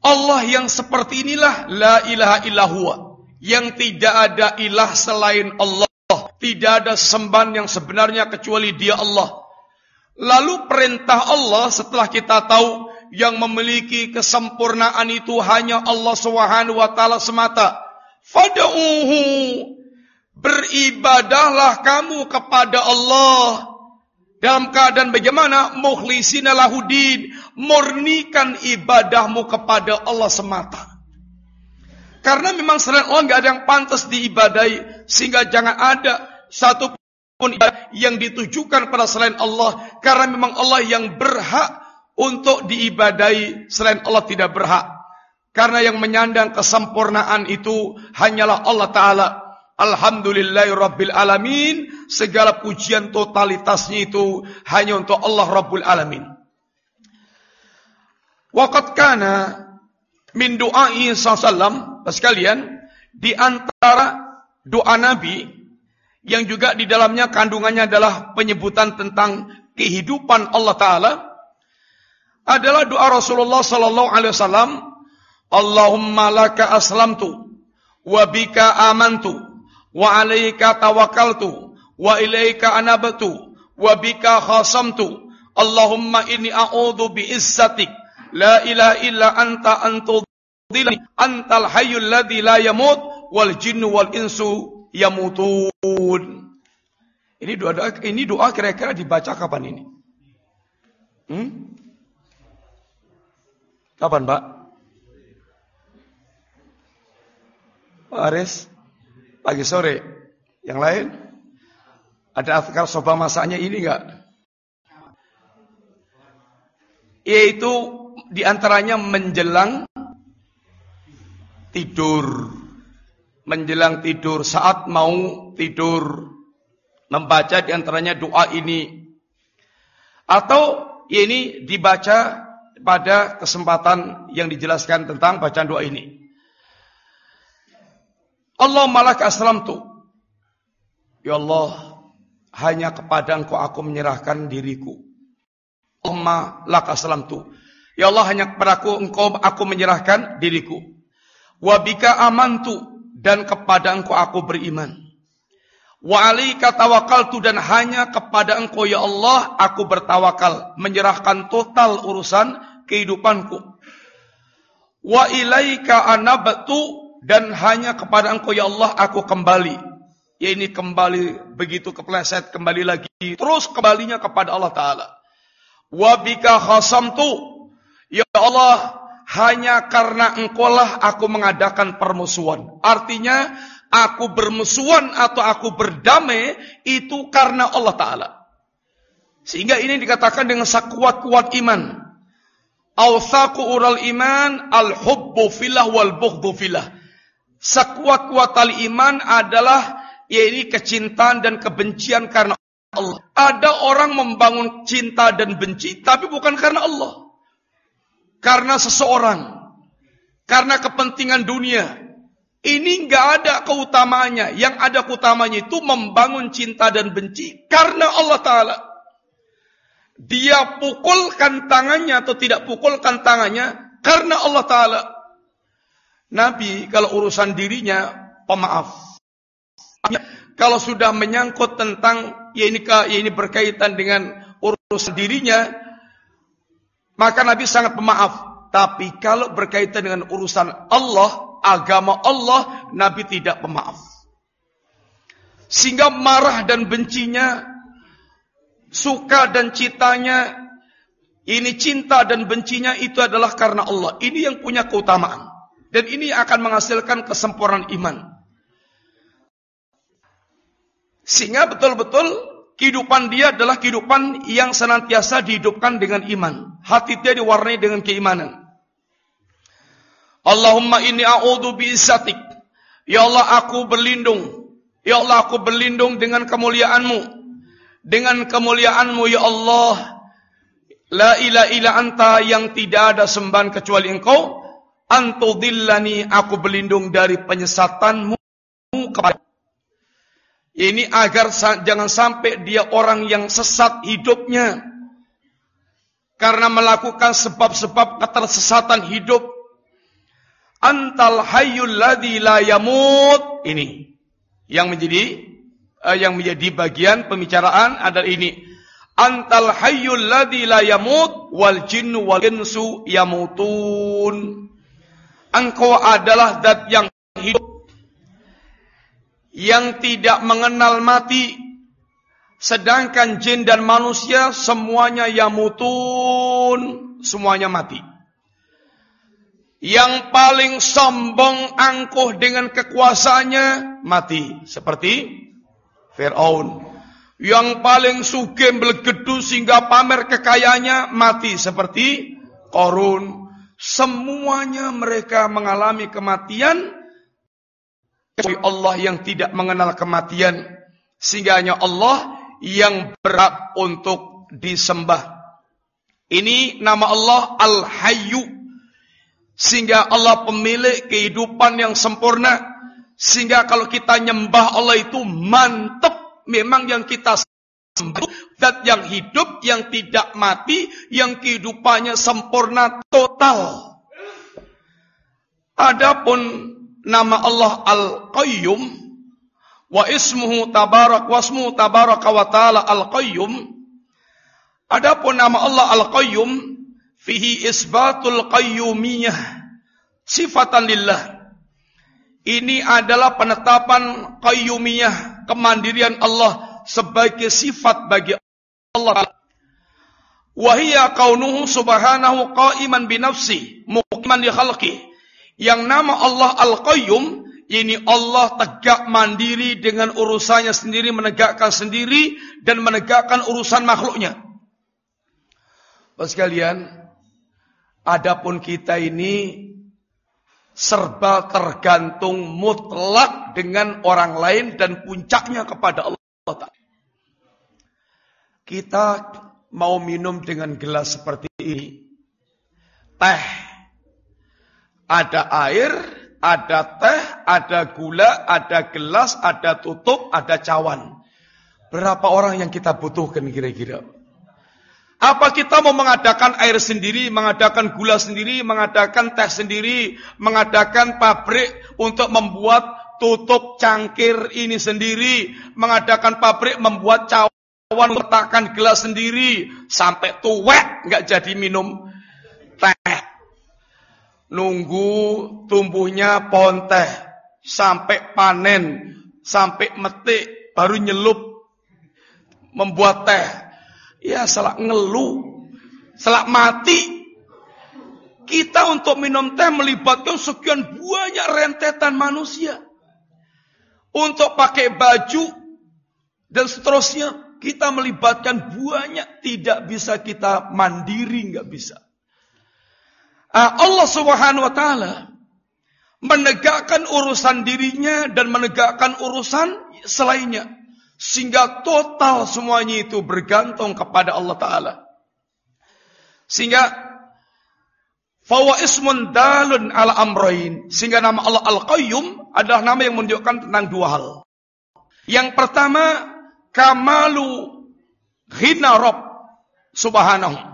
Allah yang seperti inilah la ilaha illa huwa yang tidak ada ilah selain Allah. Tidak ada sembahan yang sebenarnya kecuali dia Allah. Lalu perintah Allah setelah kita tahu yang memiliki kesempurnaan itu hanya Allah Subhanahu wa taala semata. Fad'uhu beribadahlah kamu kepada Allah. Dalam keadaan bagaimana? Mukhlisina lahudin murnikan ibadahmu kepada Allah semata. Karena memang selain Allah nggak ada yang pantas diibadai, sehingga jangan ada satu pun yang ditujukan pada selain Allah. Karena memang Allah yang berhak untuk diibadai, selain Allah tidak berhak. Karena yang menyandang kesempurnaan itu hanyalah Allah Ta'ala. Alhamdulillahirabbil alamin. Segala pujian totalitasnya itu hanya untuk Allah Rabbul Alamin. Waqat kana min du'ai sallam sekalian di antara doa Nabi yang juga di dalamnya kandungannya adalah penyebutan tentang kehidupan Allah taala. Adalah doa Rasulullah sallallahu alaihi wasallam Allahumma laka aslamtu wa bika amantu wa alaika tawakkaltu wa ilaika anabtu wa bika khasamtu. Allahumma inni a'udzu bi izzatik la ilaha illa anta antudhilani antal hayyul ladzi la yamut wal jinnu wal insu yamutun. Ini doa, ini doa kira-kira dibaca kapan ini? Hmm? Kapan, Pak? Pak Aris? Pagi sore. Yang lain? Ada afkar soba masaknya ini enggak? Yaitu di antaranya menjelang tidur. Menjelang tidur saat mau tidur membaca di antaranya doa ini. Atau ini dibaca pada kesempatan yang dijelaskan tentang bacaan doa ini. Allah malak aslam tu. Ya Allah, hanya kepada engkau aku menyerahkan diriku. Allah lak aslam tu. Ya Allah hanya kepadaku engkau aku menyerahkan diriku. Wabika amantu dan kepada engkau aku beriman. Wa alaika tawakkaltu dan hanya kepada engkau ya Allah aku bertawakal. Menyerahkan total urusan kehidupanku. Wa ilaika anabtu dan hanya kepada engkau ya Allah aku kembali. Ya ini kembali begitu kepleset kembali lagi. Terus kembalinya kepada Allah Ta'ala. Wa bika khasamtu Ya Allah, hanya karena engkaulah aku mengadakan permusuhan. Artinya, aku bermusuhan atau aku berdamai itu karena Allah Ta'ala. Sehingga ini dikatakan dengan sekuat-kuat iman. Awthaku ural iman al-hubbu filah wal bughdu filah. Sekuat-kuat tali iman adalah ya ini kecintaan dan kebencian karena Allah. Ada orang membangun cinta dan benci tapi bukan karena Allah karena seseorang, karena kepentingan dunia. Ini nggak ada keutamaannya. Yang ada keutamanya itu membangun cinta dan benci karena Allah Taala. Dia pukulkan tangannya atau tidak pukulkan tangannya karena Allah Taala. Nabi kalau urusan dirinya pemaaf. Kalau sudah menyangkut tentang ya ini ya ini berkaitan dengan urusan dirinya, maka Nabi sangat pemaaf. Tapi kalau berkaitan dengan urusan Allah, agama Allah, Nabi tidak pemaaf. Sehingga marah dan bencinya, suka dan cintanya, ini cinta dan bencinya itu adalah karena Allah. Ini yang punya keutamaan. Dan ini akan menghasilkan kesempurnaan iman. Sehingga betul-betul Kehidupan dia adalah kehidupan yang senantiasa dihidupkan dengan iman. Hati dia diwarnai dengan keimanan. Allahumma inni a'udhu bi'izzatik. Ya Allah aku berlindung. Ya Allah aku berlindung dengan kemuliaanmu. Dengan kemuliaanmu ya Allah. La ila ila anta yang tidak ada sembahan kecuali engkau. Antudillani aku berlindung dari penyesatanmu kepada ini agar jangan sampai dia orang yang sesat hidupnya. Karena melakukan sebab-sebab ketersesatan hidup. Antal hayyul ladzi la yamut. Ini. Yang menjadi uh, yang menjadi bagian pembicaraan adalah ini. Antal hayyul ladzi la yamut wal jinnu wal insu yamutun. Engkau adalah zat yang hidup yang tidak mengenal mati sedangkan jin dan manusia semuanya yamutun semuanya mati. Yang paling sombong angkuh dengan kekuasaannya mati. Seperti Firaun. Yang paling sugih belegedu sehingga pamer kekayaannya mati. Seperti Korun. Semuanya mereka mengalami kematian Allah yang tidak mengenal kematian sehingga hanya Allah yang berhak untuk disembah. Ini nama Allah Al-Hayyu sehingga Allah pemilik kehidupan yang sempurna sehingga kalau kita nyembah Allah itu mantap memang yang kita sembah zat yang hidup yang tidak mati yang kehidupannya sempurna total. Adapun nama Allah Al-Qayyum. Wa ismuhu tabarak wasmu tabaraka wa taala Al-Qayyum. Adapun nama Allah Al-Qayyum fihi isbatul qayyumiyah sifatan lillah. Ini adalah penetapan qayyumiyah kemandirian Allah sebagai sifat bagi Allah. Wahia kaunuhu subhanahu qa'iman binafsi muqiman li khalqi yang nama Allah Al-Qayyum ini Allah tegak mandiri dengan urusannya sendiri, menegakkan sendiri dan menegakkan urusan makhluknya. Bapak sekalian, adapun kita ini serba tergantung mutlak dengan orang lain dan puncaknya kepada Allah Kita mau minum dengan gelas seperti ini. Teh ada air, ada teh, ada gula, ada gelas, ada tutup, ada cawan. Berapa orang yang kita butuhkan kira-kira? Apa kita mau mengadakan air sendiri, mengadakan gula sendiri, mengadakan teh sendiri, mengadakan pabrik untuk membuat tutup cangkir ini sendiri, mengadakan pabrik membuat cawan letakkan gelas sendiri, sampai tuwek nggak jadi minum teh nunggu tumbuhnya pohon teh sampai panen, sampai metik, baru nyelup membuat teh. Ya salah ngeluh, salah mati. Kita untuk minum teh melibatkan sekian banyak rentetan manusia. Untuk pakai baju dan seterusnya kita melibatkan banyak tidak bisa kita mandiri nggak bisa. Ah, Allah Subhanahu wa taala menegakkan urusan dirinya dan menegakkan urusan selainnya sehingga total semuanya itu bergantung kepada Allah taala. Sehingga fawa ismun dalun ala amrain sehingga nama Allah Al-Qayyum adalah nama yang menunjukkan tentang dua hal. Yang pertama kamalu ghina Rabb subhanahu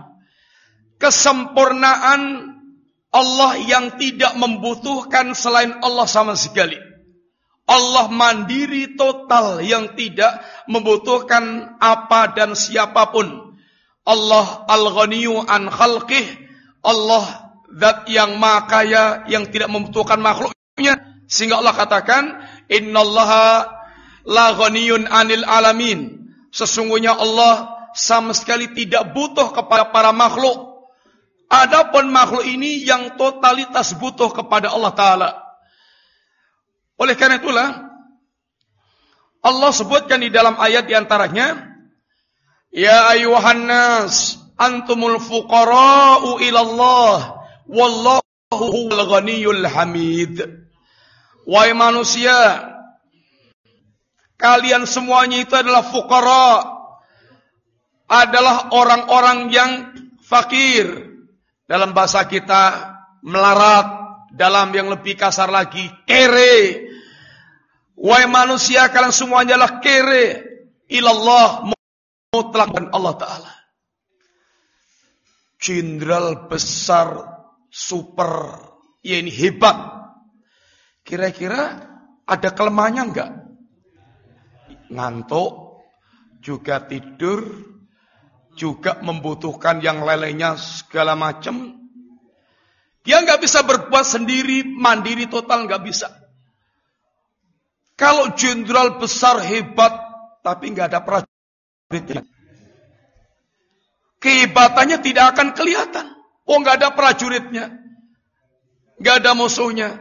kesempurnaan Allah yang tidak membutuhkan selain Allah sama sekali. Allah mandiri total yang tidak membutuhkan apa dan siapa pun. Allah al-ghaniyyu an khalqih. Allah zat yang maha kaya yang tidak membutuhkan makhluknya. Sehingga Allah katakan, Innallaha la ghaniyun anil alamin. Sesungguhnya Allah sama sekali tidak butuh kepada para makhluk. Adapun makhluk ini yang totalitas butuh kepada Allah Ta'ala. Oleh karena itulah, Allah sebutkan di dalam ayat diantaranya, Ya ayuhan nas, antumul fuqara'u ilallah, wallahu huwal ghaniyul hamid. Wahai manusia, kalian semuanya itu adalah fuqara, adalah orang-orang yang fakir, dalam bahasa kita melarat, dalam yang lebih kasar lagi kere. Wahai manusia kalian semuanya adalah kere. Ilallah mutlak dan Allah Ta'ala. Jenderal besar, super, ya ini hebat. Kira-kira ada kelemahannya enggak? Ngantuk, juga tidur, juga membutuhkan yang lainnya segala macam. Dia nggak bisa berbuat sendiri, mandiri total nggak bisa. Kalau jenderal besar hebat, tapi nggak ada prajuritnya, kehebatannya tidak akan kelihatan. Oh nggak ada prajuritnya, nggak ada musuhnya.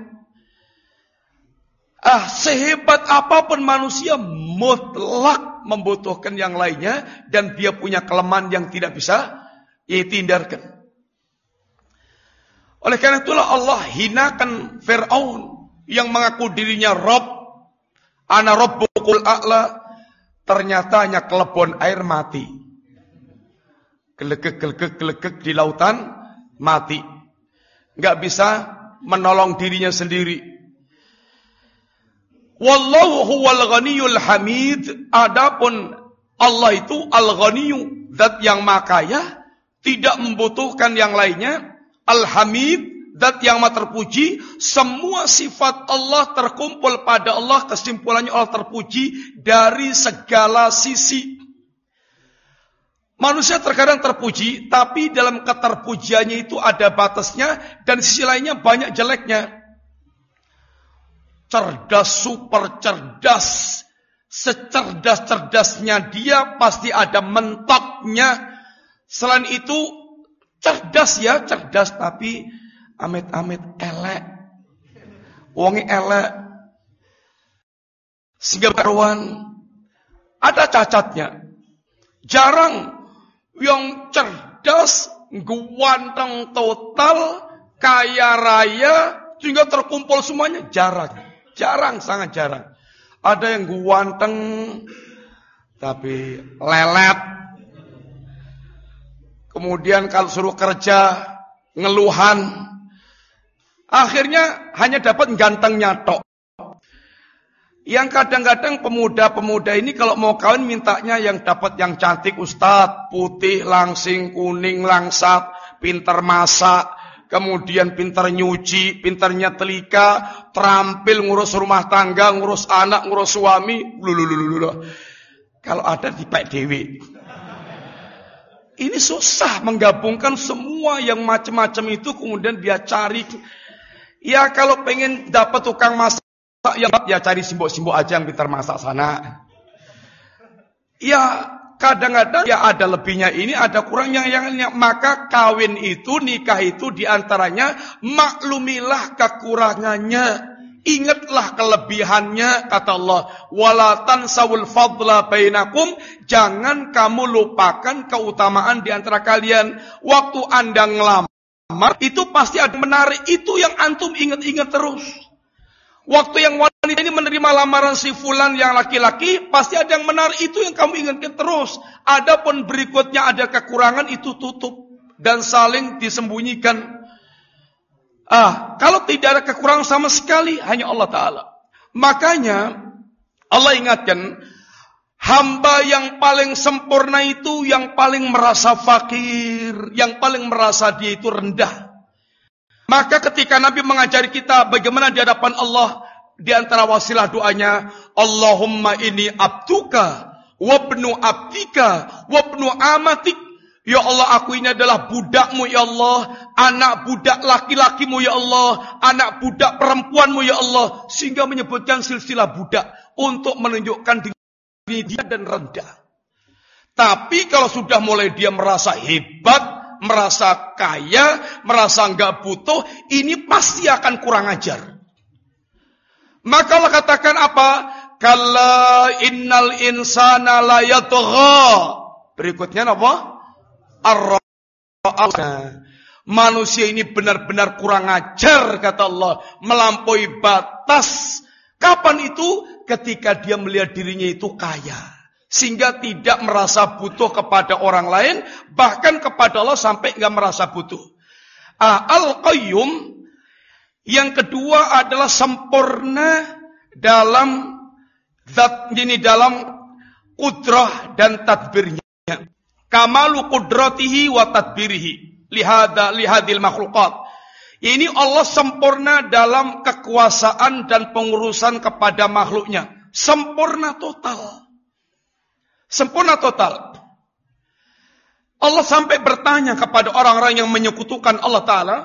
Ah, sehebat apa pun manusia mutlak membutuhkan yang lainnya dan dia punya kelemahan yang tidak bisa dihindarkan. Oleh karena itulah Allah hinakan Fir'aun yang mengaku dirinya Rob. Ana Rabbukul A'la. Ternyata hanya kelebon air mati. Gelegek, gelegek, gelegek di lautan mati. Nggak bisa menolong dirinya sendiri. Wallahu huwal ghaniyul hamid. Adapun Allah itu al-ghaniyu. Zat yang makaya. Tidak membutuhkan yang lainnya Al-Hamid, dat yang maha terpuji, semua sifat Allah terkumpul pada Allah, kesimpulannya Allah terpuji dari segala sisi. Manusia terkadang terpuji, tapi dalam keterpujiannya itu ada batasnya, dan sisi lainnya banyak jeleknya. Cerdas, super cerdas, secerdas-cerdasnya dia pasti ada mentoknya. Selain itu, Cerdas ya, cerdas tapi amit-amit elek. Wongi elek. Sehingga karuan ada cacatnya. Jarang yang cerdas, ganteng total, kaya raya, sehingga terkumpul semuanya. Jarang. Jarang, sangat jarang. Ada yang ganteng, tapi lelet, Kemudian kalau suruh kerja, ngeluhan. Akhirnya hanya dapat gantengnya tok. Yang kadang-kadang pemuda-pemuda ini kalau mau kawin mintanya yang dapat yang cantik ustadz, putih, langsing, kuning, langsat, pinter masak, kemudian pinter nyuci, pinternya telika, terampil ngurus rumah tangga, ngurus anak, ngurus suami, lulu Kalau ada di Pak Dewi. Ini susah menggabungkan semua yang macam-macam itu kemudian dia cari. Ya kalau pengen dapat tukang masak ya, ya cari simbol-simbol aja yang pintar masak sana. Ya kadang-kadang ya ada lebihnya ini, ada kurangnya yang lainnya. Maka kawin itu, nikah itu di antaranya maklumilah kekurangannya. Ingatlah kelebihannya kata Allah, walatan sawul fadla bainakum, jangan kamu lupakan keutamaan di antara kalian. Waktu Anda ngelamar itu pasti ada menarik, itu yang antum ingat-ingat terus. Waktu yang wanita ini menerima lamaran si fulan yang laki-laki, pasti ada yang menarik, itu yang kamu ingatkan terus. Adapun berikutnya ada kekurangan, itu tutup dan saling disembunyikan. Ah, kalau tidak ada kekurangan sama sekali hanya Allah Taala. Makanya Allah ingatkan hamba yang paling sempurna itu yang paling merasa fakir, yang paling merasa dia itu rendah. Maka ketika Nabi mengajari kita bagaimana di hadapan Allah di antara wasilah doanya, Allahumma ini abduka wabnu abdika wabnu amatik Ya Allah, aku ini adalah budakmu ya Allah. Anak budak laki-lakimu ya Allah. Anak budak perempuanmu ya Allah. Sehingga menyebutkan silsilah budak. Untuk menunjukkan diri dia dan rendah. Tapi kalau sudah mulai dia merasa hebat, merasa kaya, merasa enggak butuh, ini pasti akan kurang ajar. Maka Allah katakan apa? Kalla innal insana la Berikutnya apa? ar Manusia ini benar-benar kurang ajar kata Allah, melampaui batas. Kapan itu? Ketika dia melihat dirinya itu kaya. Sehingga tidak merasa butuh kepada orang lain, bahkan kepada Allah sampai nggak merasa butuh. Ah, Al-Qayyum yang kedua adalah sempurna dalam zat ini dalam kudrah dan tadbirnya kamalu qudratihi wa tadbirihi lihada lihadil makhluqat. Ini Allah sempurna dalam kekuasaan dan pengurusan kepada makhluknya. Sempurna total. Sempurna total. Allah sampai bertanya kepada orang-orang yang menyekutukan Allah Ta'ala.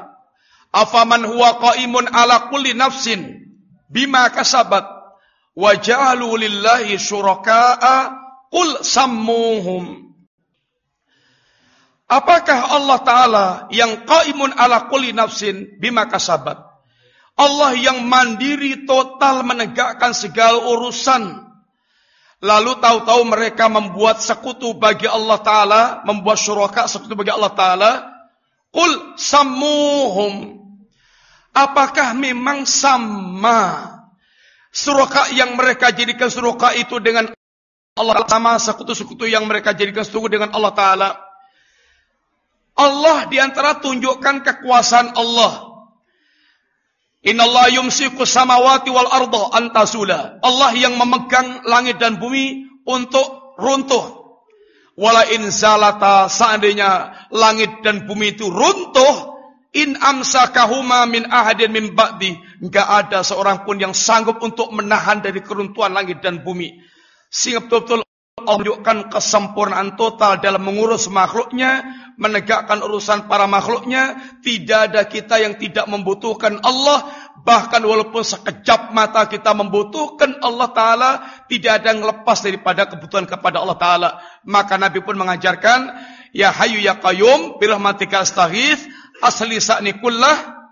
Afaman huwa qaimun ala kulli nafsin bima kasabat. Wa ja'alu lillahi syuraka'a qul sammuhum. Apakah Allah Ta'ala yang qaimun ala kulli nafsin bima kasabat? Allah yang mandiri total menegakkan segala urusan. Lalu tahu-tahu mereka membuat sekutu bagi Allah Ta'ala. Membuat syuraka sekutu bagi Allah Ta'ala. Qul sammuhum. Apakah memang sama suraka yang mereka jadikan suraka itu dengan Allah sama sekutu-sekutu yang mereka jadikan sekutu dengan Allah Ta'ala? Allah di antara tunjukkan kekuasaan Allah. Inna Allah yumsiku samawati wal arda antasula. Allah yang memegang langit dan bumi untuk runtuh. Wala in zalata seandainya langit dan bumi itu runtuh, In amsakahuma min ahadin min ba'di. Enggak ada seorang pun yang sanggup untuk menahan dari keruntuhan langit dan bumi. Sehingga betul-betul Allah menunjukkan kesempurnaan total dalam mengurus makhluknya, menegakkan urusan para makhluknya. Tidak ada kita yang tidak membutuhkan Allah. Bahkan walaupun sekejap mata kita membutuhkan Allah Ta'ala, tidak ada yang lepas daripada kebutuhan kepada Allah Ta'ala. Maka Nabi pun mengajarkan, Ya hayu ya qayyum, birahmatika astaghith, asli sa'ni kullah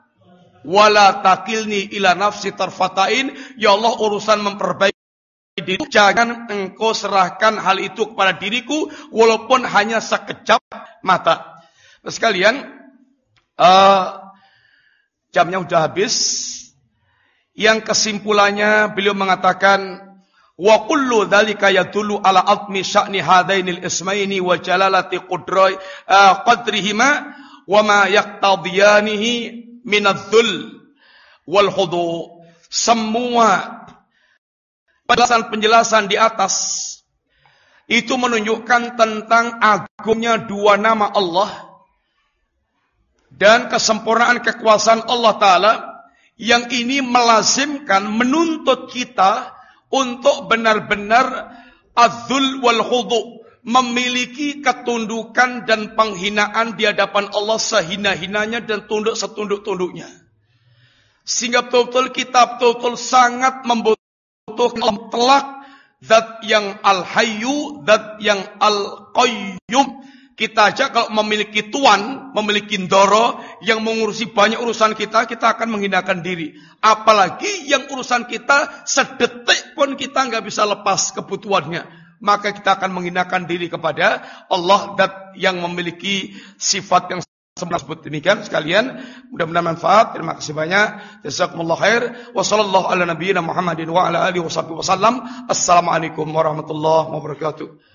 wala takilni ila nafsi tarfatain ya Allah urusan memperbaiki diri jangan engkau serahkan hal itu kepada diriku walaupun hanya sekejap mata sekalian uh, jamnya udah habis yang kesimpulannya beliau mengatakan wa kullu dzalika yadullu ala atmi sya'ni hadainil ismaini wa jalalati qudrai uh, qadrihima wa ma yaqtadiyanihi minadzul wal khudu. Semua penjelasan-penjelasan di atas itu menunjukkan tentang agungnya dua nama Allah dan kesempurnaan kekuasaan Allah Ta'ala yang ini melazimkan menuntut kita untuk benar-benar azul wal khudu memiliki ketundukan dan penghinaan di hadapan Allah sehina-hinanya dan tunduk setunduk-tunduknya. Sehingga betul-betul kita betul-betul sangat membutuhkan telak zat yang al-hayyu, zat yang al-qayyum. Kita aja kalau memiliki tuan, memiliki ndoro yang mengurusi banyak urusan kita, kita akan menghinakan diri. Apalagi yang urusan kita sedetik pun kita nggak bisa lepas kebutuhannya maka kita akan menghinakan diri kepada Allah dat yang memiliki sifat yang sebut demikian sekalian mudah-mudahan manfaat. Terima kasih banyak. Jazakumullah khair. Wa sallallahu ala nabiyyina Muhammadin wa ala alihi wasallam assalamualaikum warahmatullahi wabarakatuh